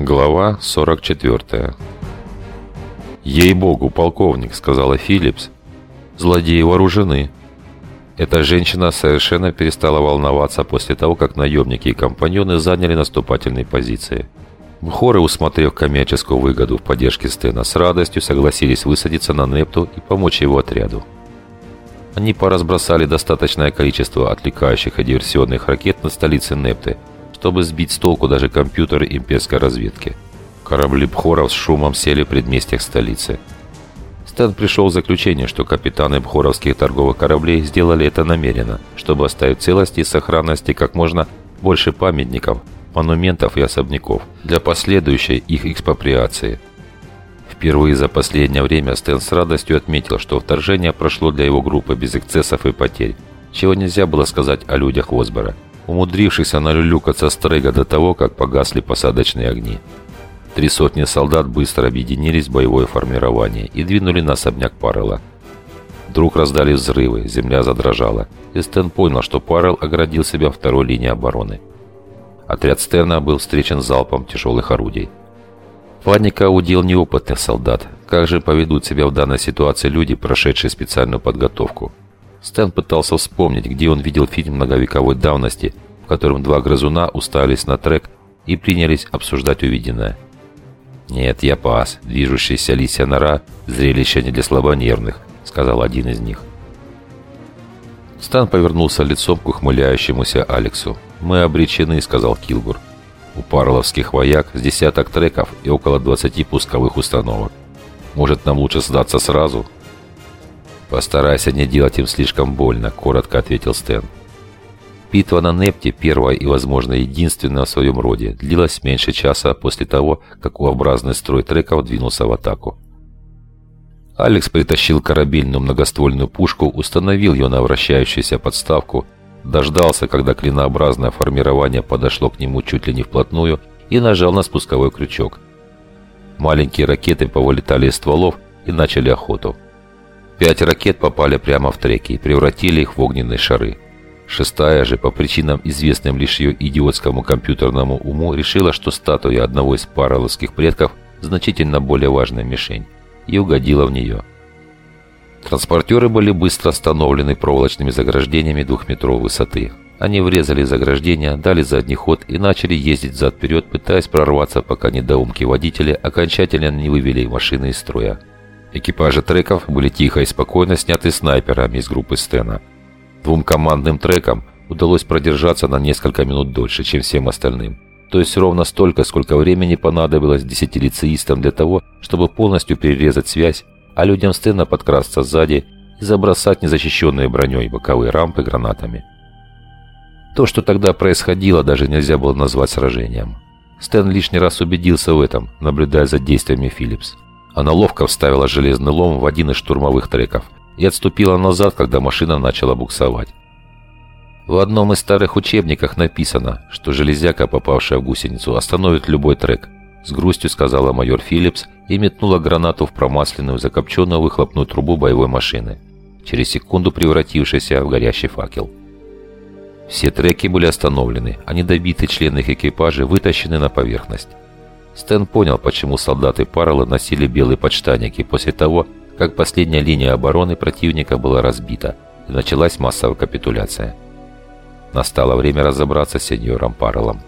Глава 44 «Ей-богу, полковник», — сказала Филлипс, — «злодеи вооружены». Эта женщина совершенно перестала волноваться после того, как наемники и компаньоны заняли наступательные позиции. Мхоры, усмотрев коммерческую выгоду в поддержке Стена, с радостью согласились высадиться на Непту и помочь его отряду. Они поразбросали достаточное количество отвлекающих и диверсионных ракет на столице Непты, чтобы сбить с толку даже компьютеры имперской разведки. Корабли Бхоров с шумом сели в предместьях столицы. Стэн пришел к заключению, что капитаны бхоровских торговых кораблей сделали это намеренно, чтобы оставить целости и сохранности как можно больше памятников, монументов и особняков для последующей их экспроприации. Впервые за последнее время Стэн с радостью отметил, что вторжение прошло для его группы без эксцессов и потерь, чего нельзя было сказать о людях Осбора, умудрившихся налюлюкаться с Трейга до того, как погасли посадочные огни. Три сотни солдат быстро объединились в боевое формирование и двинули на особняк Паррелла. Вдруг раздали взрывы, земля задрожала, и Стэн понял, что Паррелл оградил себя второй линией обороны. Отряд Стэна был встречен залпом тяжелых орудий. Паника удел неопытных солдат. Как же поведут себя в данной ситуации люди, прошедшие специальную подготовку? Стэн пытался вспомнить, где он видел фильм многовековой давности, котором два грызуна уставились на трек и принялись обсуждать увиденное. «Нет, я пас. Движущаяся лисья нора – зрелище не для слабонервных», – сказал один из них. Стан повернулся лицом к ухмыляющемуся Алексу. «Мы обречены», – сказал Килгур. «У парловских вояк с десяток треков и около 20 пусковых установок. Может, нам лучше сдаться сразу?» «Постарайся не делать им слишком больно», – коротко ответил Стэн. Битва на Непте, первая и, возможно, единственная в своем роде, длилась меньше часа после того, как U-образный строй треков двинулся в атаку. Алекс притащил корабельную многоствольную пушку, установил ее на вращающуюся подставку, дождался, когда клинообразное формирование подошло к нему чуть ли не вплотную и нажал на спусковой крючок. Маленькие ракеты повылетали из стволов и начали охоту. Пять ракет попали прямо в треки и превратили их в огненные шары. Шестая же, по причинам, известным лишь ее идиотскому компьютерному уму, решила, что статуя одного из параловских предков значительно более важная мишень, и угодила в нее. Транспортеры были быстро остановлены проволочными заграждениями двухметровой высоты. Они врезали заграждения, дали задний ход и начали ездить зад-вперед, пытаясь прорваться, пока недоумки водители окончательно не вывели машины из строя. Экипажи треков были тихо и спокойно сняты снайперами из группы Стена – Двум командным трекам удалось продержаться на несколько минут дольше, чем всем остальным. То есть ровно столько, сколько времени понадобилось десятилицеистам для того, чтобы полностью перерезать связь, а людям стыдно подкрасться сзади и забросать незащищенные броней боковые рампы гранатами. То, что тогда происходило, даже нельзя было назвать сражением. Стэн лишний раз убедился в этом, наблюдая за действиями Филлипс. Она ловко вставила железный лом в один из штурмовых треков – и отступила назад, когда машина начала буксовать. В одном из старых учебниках написано, что железяка, попавшая в гусеницу, остановит любой трек. С грустью сказала майор Филлипс и метнула гранату в промасленную, закопченную выхлопную трубу боевой машины, через секунду превратившейся в горящий факел. Все треки были остановлены, а недобитые члены их экипажа вытащены на поверхность. Стэн понял, почему солдаты Паррелла носили белые подштанники после того, как последняя линия обороны противника была разбита и началась массовая капитуляция. Настало время разобраться с сеньором Парреллом.